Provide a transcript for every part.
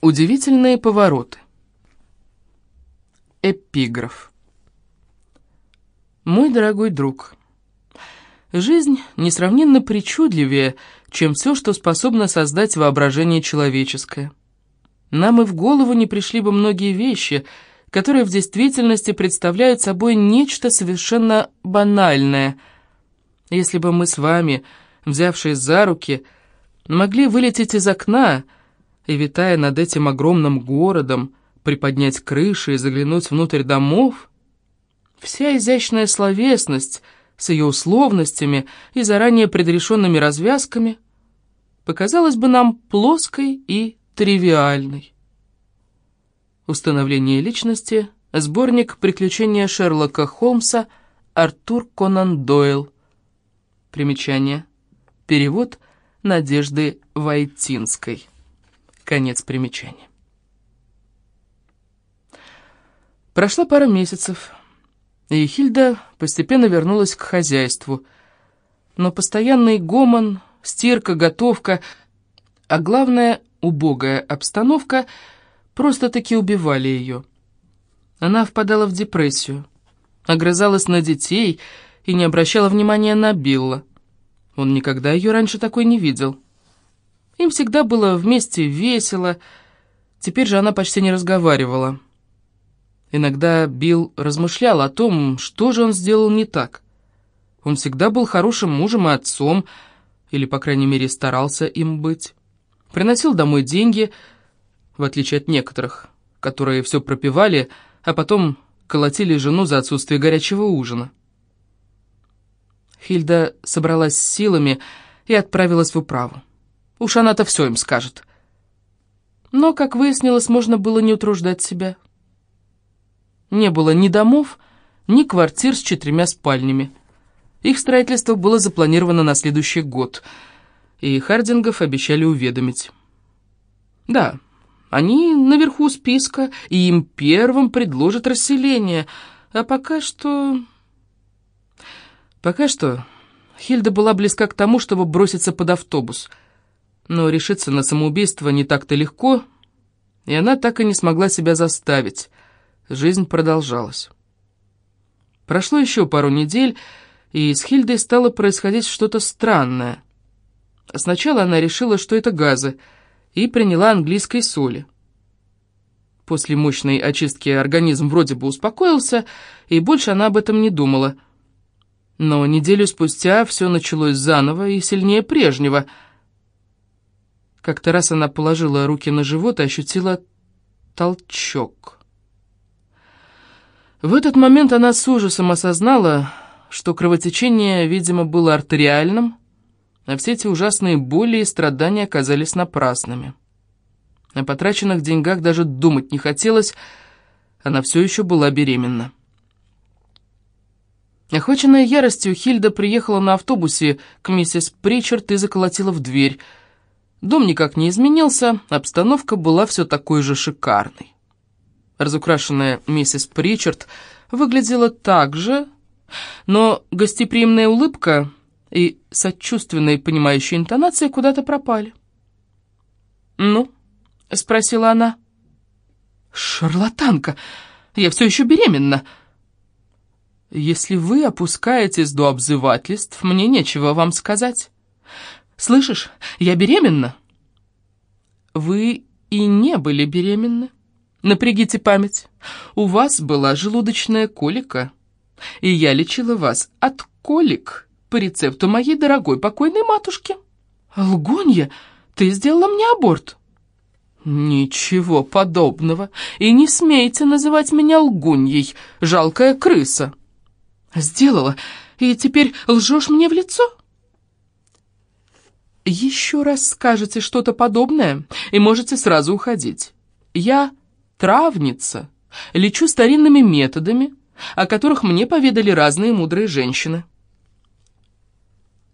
Удивительные повороты. Эпиграф. Мой дорогой друг, жизнь несравненно причудливее, чем все, что способно создать воображение человеческое. Нам и в голову не пришли бы многие вещи, которые в действительности представляют собой нечто совершенно банальное. Если бы мы с вами, взявшись за руки, могли вылететь из окна — и, витая над этим огромным городом, приподнять крыши и заглянуть внутрь домов, вся изящная словесность с ее условностями и заранее предрешенными развязками показалась бы нам плоской и тривиальной. Установление личности, сборник «Приключения Шерлока Холмса», Артур Конан Дойл. Примечание. Перевод Надежды Войтинской. Конец примечания. Прошла пара месяцев, и Хильда постепенно вернулась к хозяйству. Но постоянный гомон, стирка, готовка, а главное, убогая обстановка просто-таки убивали ее. Она впадала в депрессию, огрызалась на детей и не обращала внимания на Билла. Он никогда ее раньше такой не видел. Им всегда было вместе весело. Теперь же она почти не разговаривала. Иногда Билл размышлял о том, что же он сделал не так. Он всегда был хорошим мужем и отцом, или, по крайней мере, старался им быть. Приносил домой деньги, в отличие от некоторых, которые все пропивали, а потом колотили жену за отсутствие горячего ужина. Хильда собралась с силами и отправилась в управу. Уж она-то все им скажет. Но, как выяснилось, можно было не утруждать себя. Не было ни домов, ни квартир с четырьмя спальнями. Их строительство было запланировано на следующий год, и Хардингов обещали уведомить. Да, они наверху списка, и им первым предложат расселение, а пока что... Пока что Хильда была близка к тому, чтобы броситься под автобус — но решиться на самоубийство не так-то легко, и она так и не смогла себя заставить. Жизнь продолжалась. Прошло еще пару недель, и с Хильдой стало происходить что-то странное. Сначала она решила, что это газы, и приняла английской соли. После мощной очистки организм вроде бы успокоился, и больше она об этом не думала. Но неделю спустя все началось заново и сильнее прежнего — как-то раз она положила руки на живот и ощутила толчок. В этот момент она с ужасом осознала, что кровотечение, видимо, было артериальным, а все эти ужасные боли и страдания оказались напрасными. О потраченных деньгах даже думать не хотелось, она все еще была беременна. Охваченная яростью, Хильда приехала на автобусе к миссис Причард и заколотила в дверь — Дом никак не изменился, обстановка была все такой же шикарной. Разукрашенная миссис Причард выглядела так же, но гостеприимная улыбка и сочувственные понимающие интонации куда-то пропали. «Ну?» — спросила она. «Шарлатанка! Я все еще беременна!» «Если вы опускаетесь до обзывательств, мне нечего вам сказать. Слышишь, я беременна?» «Вы и не были беременны. Напрягите память. У вас была желудочная колика, и я лечила вас от колик по рецепту моей дорогой покойной матушки. Лгунья, ты сделала мне аборт». «Ничего подобного, и не смейте называть меня лгуньей, жалкая крыса». «Сделала, и теперь лжешь мне в лицо?» Еще раз скажете что-то подобное, и можете сразу уходить. Я травница, лечу старинными методами, о которых мне поведали разные мудрые женщины.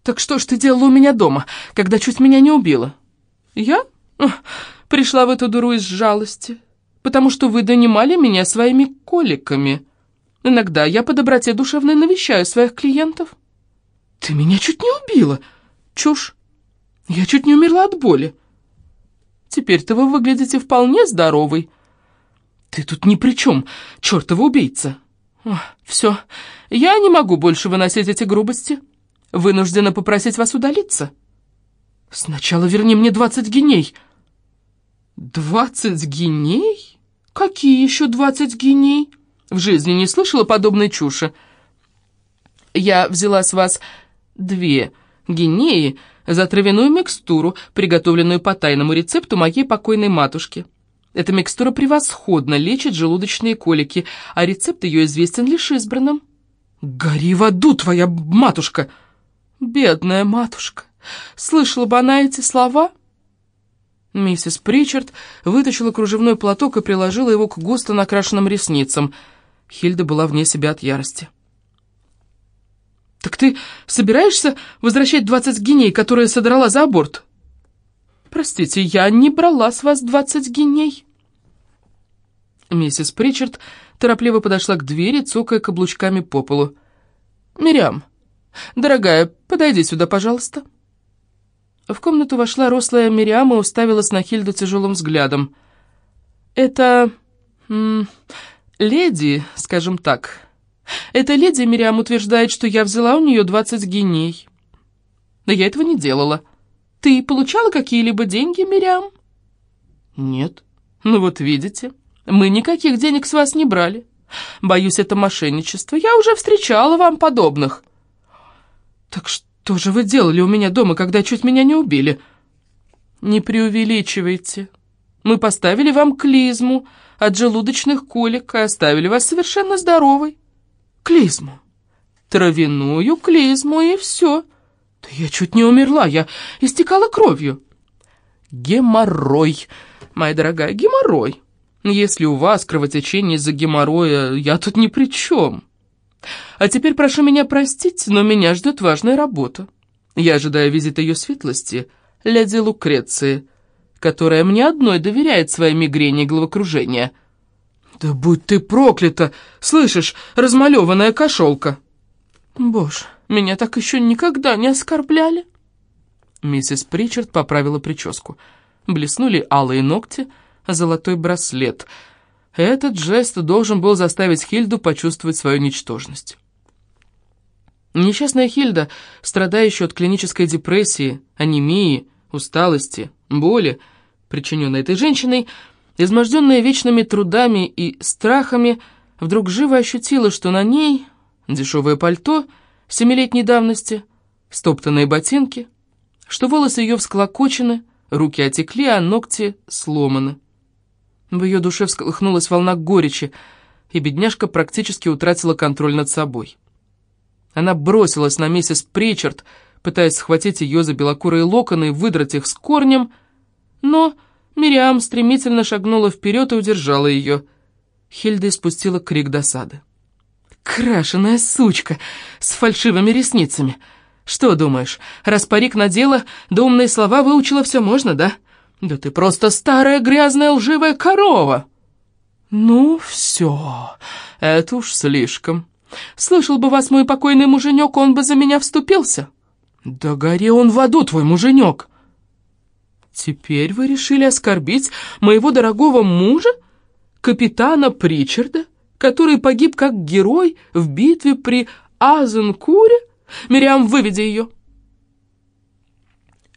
«Так что ж ты делала у меня дома, когда чуть меня не убила?» «Я? Пришла в эту дуру из жалости, потому что вы донимали меня своими коликами. Иногда я по доброте душевной навещаю своих клиентов». «Ты меня чуть не убила!» «Чушь! Я чуть не умерла от боли. Теперь-то вы выглядите вполне здоровый». «Ты тут ни при чем, чертова убийца!» «Все, я не могу больше выносить эти грубости. Вынуждена попросить вас удалиться». «Сначала верни мне двадцать геней». «Двадцать геней? Какие еще двадцать геней?» В жизни не слышала подобной чуши. «Я взяла с вас две генеи за травяную микстуру, приготовленную по тайному рецепту моей покойной матушки». Эта микстура превосходно лечит желудочные колики, а рецепт ее известен лишь избранным. «Гори в аду, твоя матушка!» «Бедная матушка! Слышала бы она эти слова?» Миссис Причард вытащила кружевной платок и приложила его к густо накрашенным ресницам. Хильда была вне себя от ярости. «Так ты собираешься возвращать двадцать геней, которые содрала за аборт?» «Простите, я не брала с вас двадцать геней». Миссис Причард торопливо подошла к двери, цокая каблучками по полу. «Мириам, дорогая, подойди сюда, пожалуйста». В комнату вошла рослая Мириам и уставилась на Хильду тяжелым взглядом. «Это... Леди, скажем так. Эта леди, Мириам, утверждает, что я взяла у нее двадцать геней. Но я этого не делала». Ты получала какие-либо деньги, Мириам? Нет. Ну вот видите, мы никаких денег с вас не брали. Боюсь, это мошенничество. Я уже встречала вам подобных. Так что же вы делали у меня дома, когда чуть меня не убили? Не преувеличивайте. Мы поставили вам клизму от желудочных колик и оставили вас совершенно здоровой. Клизму. Травяную клизму и все. Да я чуть не умерла, я истекала кровью. Геморрой, моя дорогая, геморрой. Если у вас кровотечение из-за геморроя, я тут ни при чем. А теперь прошу меня простить, но меня ждет важная работа. Я ожидаю визита ее светлости, леди Лукреции, которая мне одной доверяет своей мигрени и головокружения. Да будь ты проклята, слышишь, размалеванная кошелка. Боже, меня так еще никогда не оскорбляли. Миссис Причард поправила прическу. Блеснули алые ногти, золотой браслет. Этот жест должен был заставить Хильду почувствовать свою ничтожность. Несчастная Хильда, страдающая от клинической депрессии, анемии, усталости, боли, причиненной этой женщиной, изможденная вечными трудами и страхами, вдруг живо ощутила, что на ней дешевое пальто — семилетней давности, стоптанные ботинки, что волосы ее всклокочены, руки отекли, а ногти сломаны. В ее душе всколыхнулась волна горечи, и бедняжка практически утратила контроль над собой. Она бросилась на миссис Причард, пытаясь схватить ее за белокурые локоны и выдрать их с корнем, но Мириам стремительно шагнула вперед и удержала ее. Хильда испустила крик досады. Крашеная сучка с фальшивыми ресницами. Что думаешь, раз парик надела, да умные слова выучила, все можно, да? Да ты просто старая грязная лживая корова. Ну, все, это уж слишком. Слышал бы вас мой покойный муженек, он бы за меня вступился. Да горе он в аду, твой муженек. Теперь вы решили оскорбить моего дорогого мужа, капитана Причарда? который погиб как герой в битве при Азенкуре? Мириам, выведи ее!»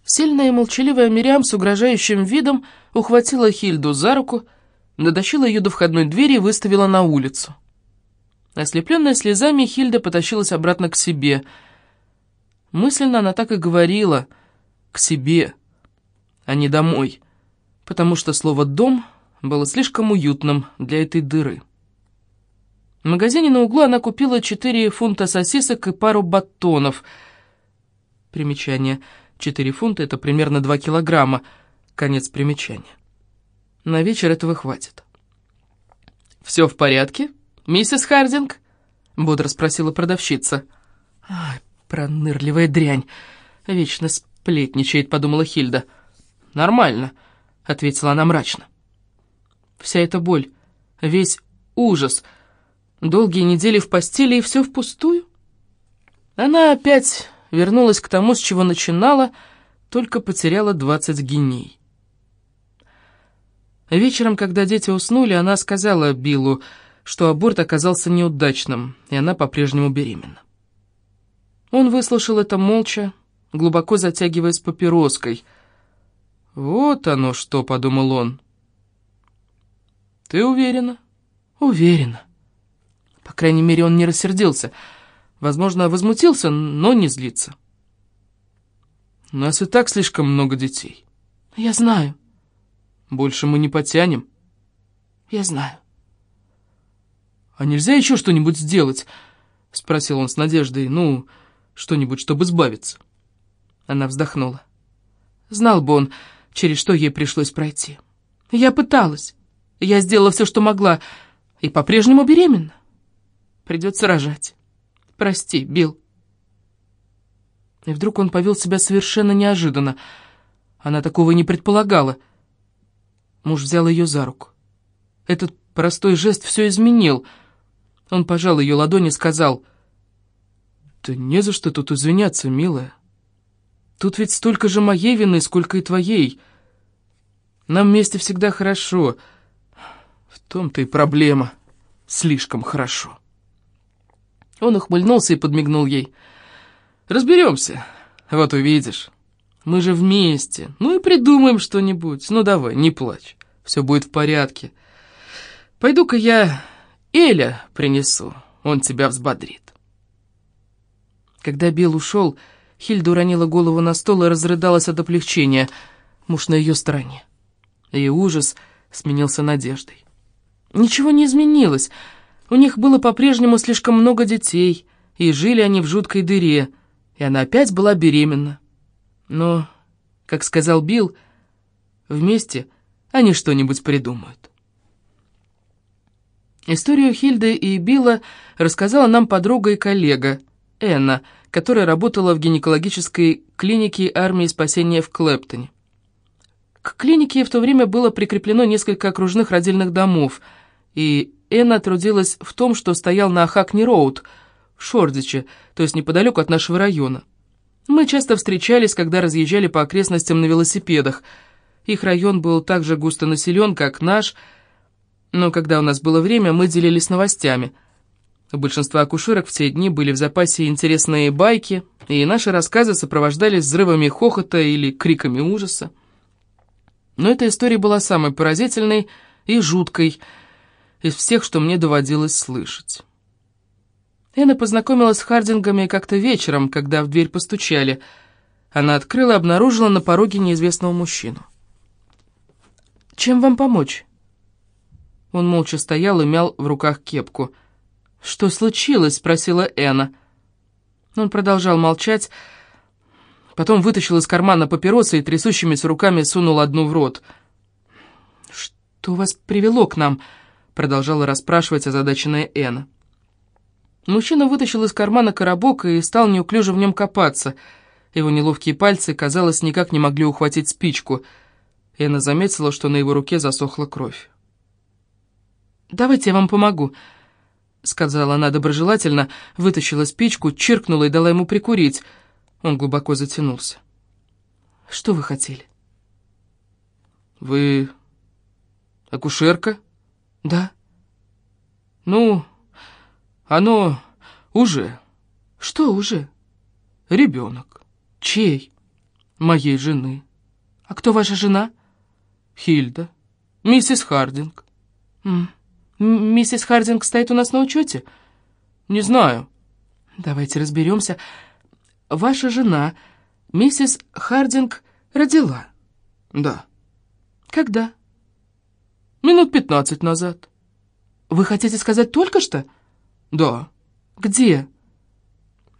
Сильная и молчаливая Мириам с угрожающим видом ухватила Хильду за руку, дотащила ее до входной двери и выставила на улицу. Ослепленная слезами, Хильда потащилась обратно к себе. Мысленно она так и говорила «к себе», а не «домой», потому что слово «дом» было слишком уютным для этой дыры. В магазине на углу она купила 4 фунта сосисок и пару батонов. Примечание. 4 фунта — это примерно 2 килограмма. Конец примечания. На вечер этого хватит. «Все в порядке, миссис Хардинг?» — бодро спросила продавщица. «Ай, пронырливая дрянь! Вечно сплетничает», — подумала Хильда. «Нормально», — ответила она мрачно. Вся эта боль, весь ужас — Долгие недели в постели, и все впустую? Она опять вернулась к тому, с чего начинала, только потеряла двадцать геней. Вечером, когда дети уснули, она сказала Биллу, что аборт оказался неудачным, и она по-прежнему беременна. Он выслушал это молча, глубоко затягиваясь папироской. «Вот оно что», — подумал он. «Ты уверена?» «Уверена». По крайней мере, он не рассердился. Возможно, возмутился, но не злится. «У нас и так слишком много детей». «Я знаю». «Больше мы не потянем». «Я знаю». «А нельзя еще что-нибудь сделать?» — спросил он с надеждой. «Ну, что-нибудь, чтобы избавиться». Она вздохнула. Знал бы он, через что ей пришлось пройти. Я пыталась. Я сделала все, что могла, и по-прежнему беременна. Придется рожать. Прости, Билл. И вдруг он повел себя совершенно неожиданно. Она такого не предполагала. Муж взял ее за руку. Этот простой жест все изменил — он пожал ее ладони и сказал, «Да не за что тут извиняться, милая. Тут ведь столько же моей вины, сколько и твоей. Нам вместе всегда хорошо. В том-то и проблема. Слишком хорошо». Он ухмыльнулся и подмигнул ей. «Разберемся. Вот увидишь. Мы же вместе. Ну и придумаем что-нибудь. Ну давай, не плачь. Все будет в порядке. Пойду-ка я Эля принесу, он тебя взбодрит. Когда Билл ушел, Хильда уронила голову на стол и разрыдалась от облегчения. Муж на ее стороне. И ужас сменился надеждой. Ничего не изменилось. У них было по-прежнему слишком много детей, и жили они в жуткой дыре, и она опять была беременна. Но, как сказал Билл, вместе они что-нибудь придумают. Историю Хильды и Билла рассказала нам подруга и коллега, Энна, которая работала в гинекологической клинике армии спасения в Клэптоне. К клинике в то время было прикреплено несколько окружных родильных домов, и Энна трудилась в том, что стоял на Хакни-Роуд, в Шордиче, то есть неподалеку от нашего района. Мы часто встречались, когда разъезжали по окрестностям на велосипедах. Их район был так же густо населен, как наш – но когда у нас было время, мы делились новостями. У большинства акушерок в те дни были в запасе интересные байки, и наши рассказы сопровождались взрывами хохота или криками ужаса. Но эта история была самой поразительной и жуткой из всех, что мне доводилось слышать. Энна познакомилась с Хардингами как-то вечером, когда в дверь постучали. Она открыла и обнаружила на пороге неизвестного мужчину. «Чем вам помочь?» Он молча стоял и мял в руках кепку. «Что случилось?» — спросила Энна. Он продолжал молчать, потом вытащил из кармана папиросы и трясущимися руками сунул одну в рот. «Что вас привело к нам?» — продолжала расспрашивать озадаченная Энна. Мужчина вытащил из кармана коробок и стал неуклюже в нем копаться. Его неловкие пальцы, казалось, никак не могли ухватить спичку. Энна заметила, что на его руке засохла кровь. «Давайте я вам помогу», — сказала она доброжелательно, вытащила спичку, чиркнула и дала ему прикурить. Он глубоко затянулся. «Что вы хотели?» «Вы акушерка?» «Да». «Ну, оно уже». «Что уже?» «Ребенок». «Чей?» «Моей жены». «А кто ваша жена?» «Хильда, миссис Хардинг». «М Миссис Хардинг стоит у нас на учете? Не знаю. Давайте разберемся. Ваша жена, миссис Хардинг, родила? Да. Когда? Минут пятнадцать назад. Вы хотите сказать только что? Да. Где?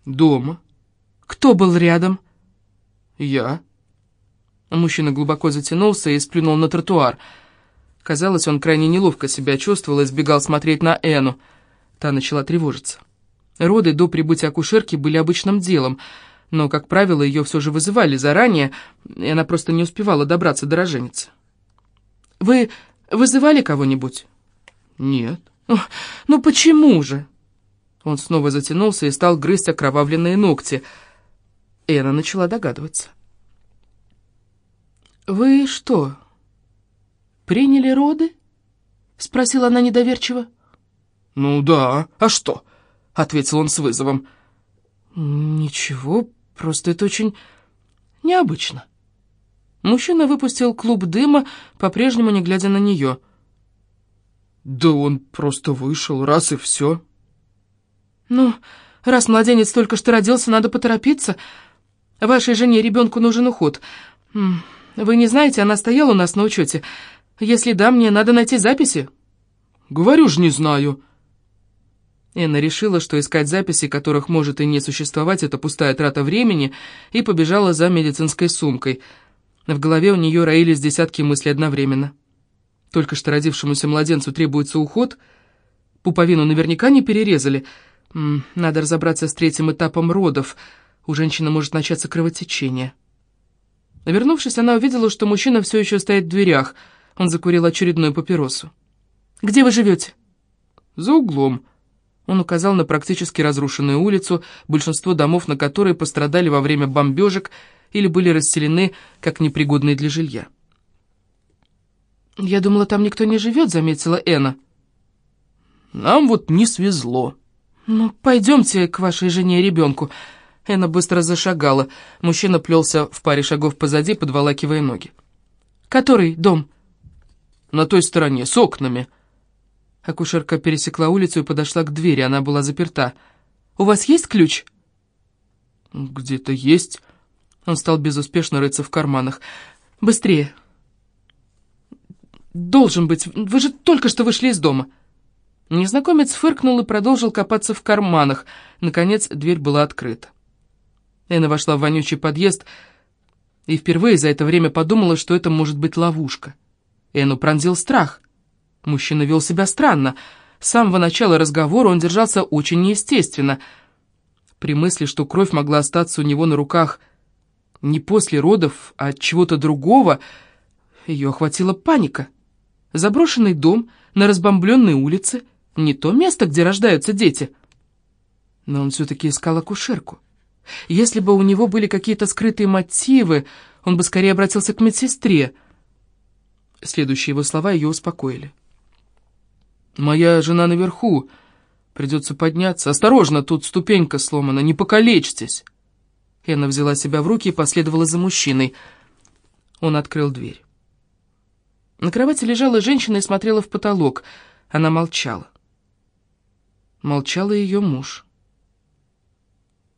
Дома. Кто был рядом? Я. Мужчина глубоко затянулся и сплюнул на тротуар. Казалось, он крайне неловко себя чувствовал и избегал смотреть на Эну. Та начала тревожиться. Роды до прибытия акушерки были обычным делом, но, как правило, ее все же вызывали заранее, и она просто не успевала добраться до роженицы. «Вы вызывали кого-нибудь?» «Нет». «Ну почему же?» Он снова затянулся и стал грызть окровавленные ногти. Эна начала догадываться. «Вы что, приняли роды?» — спросила она недоверчиво. «Ну да, а что?» — ответил он с вызовом. «Ничего, просто это очень необычно». Мужчина выпустил клуб дыма, по-прежнему не глядя на нее. «Да он просто вышел, раз и все». «Ну, раз младенец только что родился, надо поторопиться. Вашей жене ребенку нужен уход. Вы не знаете, она стояла у нас на учете. Если да, мне надо найти записи». «Говорю же, не знаю». Энна решила, что искать записи, которых может и не существовать, это пустая трата времени, и побежала за медицинской сумкой. В голове у нее роились десятки мыслей одновременно. Только что родившемуся младенцу требуется уход. Пуповину наверняка не перерезали. Надо разобраться с третьим этапом родов. У женщины может начаться кровотечение. Вернувшись, она увидела, что мужчина все еще стоит в дверях. Он закурил очередную папиросу. «Где вы живете?» «За углом». Он указал на практически разрушенную улицу, большинство домов на которой пострадали во время бомбежек или были расселены как непригодные для жилья. «Я думала, там никто не живет», — заметила Эна. «Нам вот не свезло». «Ну, пойдемте к вашей жене и ребенку». Эна быстро зашагала. Мужчина плелся в паре шагов позади, подволакивая ноги. «Который дом?» «На той стороне, с окнами». Акушерка пересекла улицу и подошла к двери, она была заперта. «У вас есть ключ?» «Где-то есть». Он стал безуспешно рыться в карманах. «Быстрее!» «Должен быть, вы же только что вышли из дома!» Незнакомец фыркнул и продолжил копаться в карманах. Наконец, дверь была открыта. Эна вошла в вонючий подъезд и впервые за это время подумала, что это может быть ловушка. Эну пронзил страх. Мужчина вел себя странно. С самого начала разговора он держался очень неестественно. При мысли, что кровь могла остаться у него на руках не после родов, а от чего-то другого, ее охватила паника. Заброшенный дом на разбомбленной улице — не то место, где рождаются дети. Но он все-таки искал акушерку. Если бы у него были какие-то скрытые мотивы, он бы скорее обратился к медсестре. Следующие его слова ее успокоили. «Моя жена наверху. Придется подняться. Осторожно, тут ступенька сломана, не покалечьтесь». Энна взяла себя в руки и последовала за мужчиной. Он открыл дверь. На кровати лежала женщина и смотрела в потолок. Она молчала. Молчал и ее муж.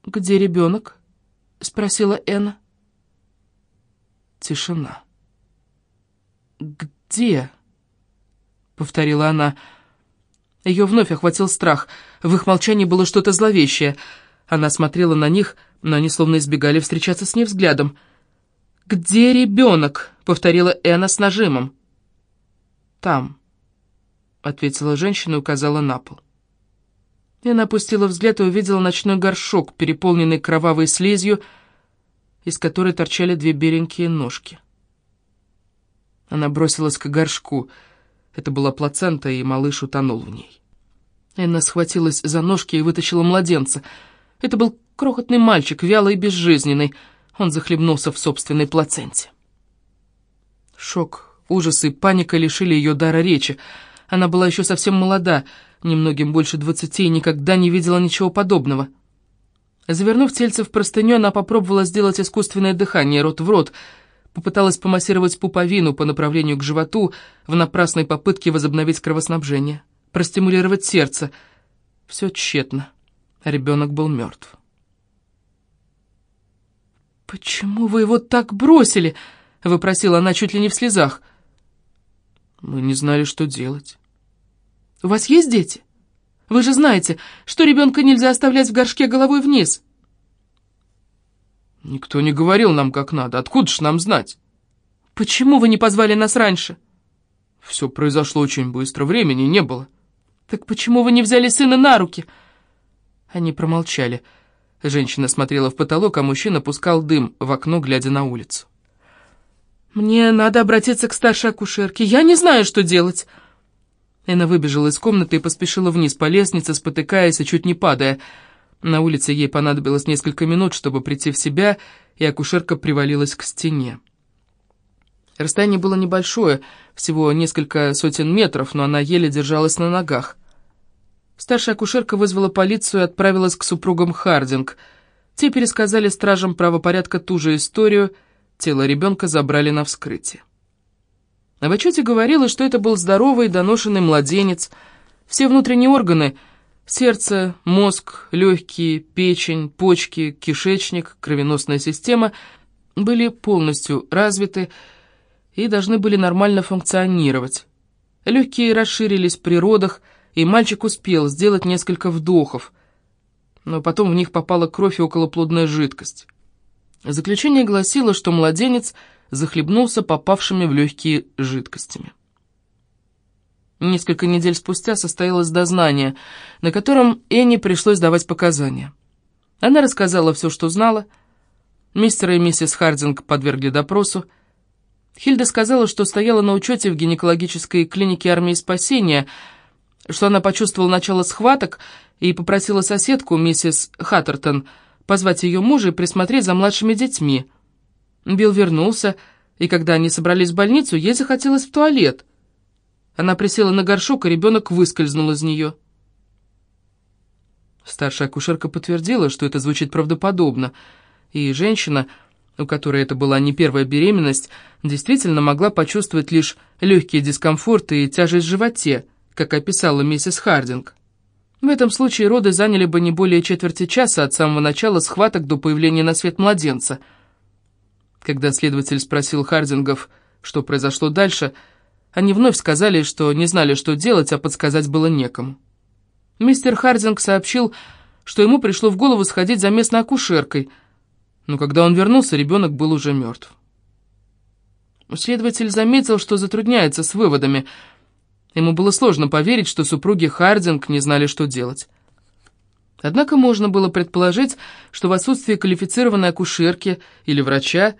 «Где ребенок?» — спросила Энна. Тишина. «Где?» — повторила она. Ее вновь охватил страх. В их молчании было что-то зловещее. Она смотрела на них, но они словно избегали встречаться с ней взглядом. «Где ребенок?» — повторила Энна с нажимом. «Там», — ответила женщина и указала на пол. Она опустила взгляд и увидела ночной горшок, переполненный кровавой слизью, из которой торчали две беленькие ножки. Она бросилась к горшку. Это была плацента, и малыш утонул в ней. Энна схватилась за ножки и вытащила младенца. Это был крохотный мальчик, вялый и безжизненный. Он захлебнулся в собственной плаценте. Шок, ужас и паника лишили ее дара речи. Она была еще совсем молода, немногим больше двадцати, и никогда не видела ничего подобного. Завернув тельце в простыню, она попробовала сделать искусственное дыхание рот в рот, попыталась помассировать пуповину по направлению к животу в напрасной попытке возобновить кровоснабжение, простимулировать сердце. Все тщетно. Ребенок был мертв. «Почему вы его так бросили?» — выпросила она чуть ли не в слезах. «Мы не знали, что делать». У вас есть дети? Вы же знаете, что ребенка нельзя оставлять в горшке головой вниз. Никто не говорил нам, как надо. Откуда ж нам знать? Почему вы не позвали нас раньше? Все произошло очень быстро, времени не было. Так почему вы не взяли сына на руки? Они промолчали. Женщина смотрела в потолок, а мужчина пускал дым в окно, глядя на улицу. «Мне надо обратиться к старшей акушерке. Я не знаю, что делать». Эна выбежала из комнаты и поспешила вниз по лестнице, спотыкаясь и чуть не падая. На улице ей понадобилось несколько минут, чтобы прийти в себя, и акушерка привалилась к стене. Расстояние было небольшое, всего несколько сотен метров, но она еле держалась на ногах. Старшая акушерка вызвала полицию и отправилась к супругам Хардинг. Те пересказали стражам правопорядка ту же историю, тело ребенка забрали на вскрытие. В отчете говорилось, что это был здоровый доношенный младенец. Все внутренние органы — сердце, мозг, легкие, печень, почки, кишечник, кровеносная система — были полностью развиты, и должны были нормально функционировать. Легкие расширились при родах, и мальчик успел сделать несколько вдохов, но потом в них попала кровь и околоплодная жидкость. Заключение гласило, что младенец захлебнулся попавшими в легкие жидкостями. Несколько недель спустя состоялось дознание, на котором Энни пришлось давать показания. Она рассказала все, что знала. Мистер и миссис Хардинг подвергли допросу, Хильда сказала, что стояла на учете в гинекологической клинике армии спасения, что она почувствовала начало схваток и попросила соседку, миссис Хаттертон, позвать ее мужа и присмотреть за младшими детьми. Билл вернулся, и когда они собрались в больницу, ей захотелось в туалет. Она присела на горшок, и ребенок выскользнул из нее. Старшая акушерка подтвердила, что это звучит правдоподобно, и женщина у которой это была не первая беременность, действительно могла почувствовать лишь легкий дискомфорт и тяжесть в животе, как описала миссис Хардинг. В этом случае роды заняли бы не более четверти часа от самого начала схваток до появления на свет младенца. Когда следователь спросил Хардингов, что произошло дальше, они вновь сказали, что не знали, что делать, а подсказать было некому. Мистер Хардинг сообщил, что ему пришло в голову сходить за местной акушеркой – но когда он вернулся, ребенок был уже мертв. Следователь заметил, что затрудняется с выводами. Ему было сложно поверить, что супруги Хардинг не знали, что делать. Однако можно было предположить, что в отсутствие квалифицированной акушерки или врача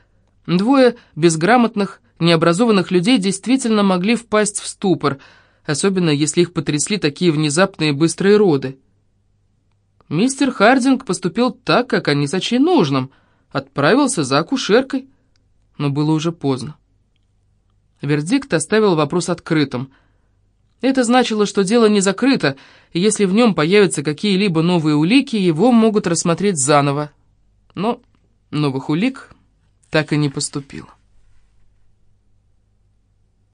двое безграмотных, необразованных людей действительно могли впасть в ступор, особенно если их потрясли такие внезапные быстрые роды. Мистер Хардинг поступил так, как они сочли нужным — отправился за акушеркой, но было уже поздно. Вердикт оставил вопрос открытым. Это значило, что дело не закрыто, и если в нем появятся какие-либо новые улики, его могут рассмотреть заново. Но новых улик так и не поступило.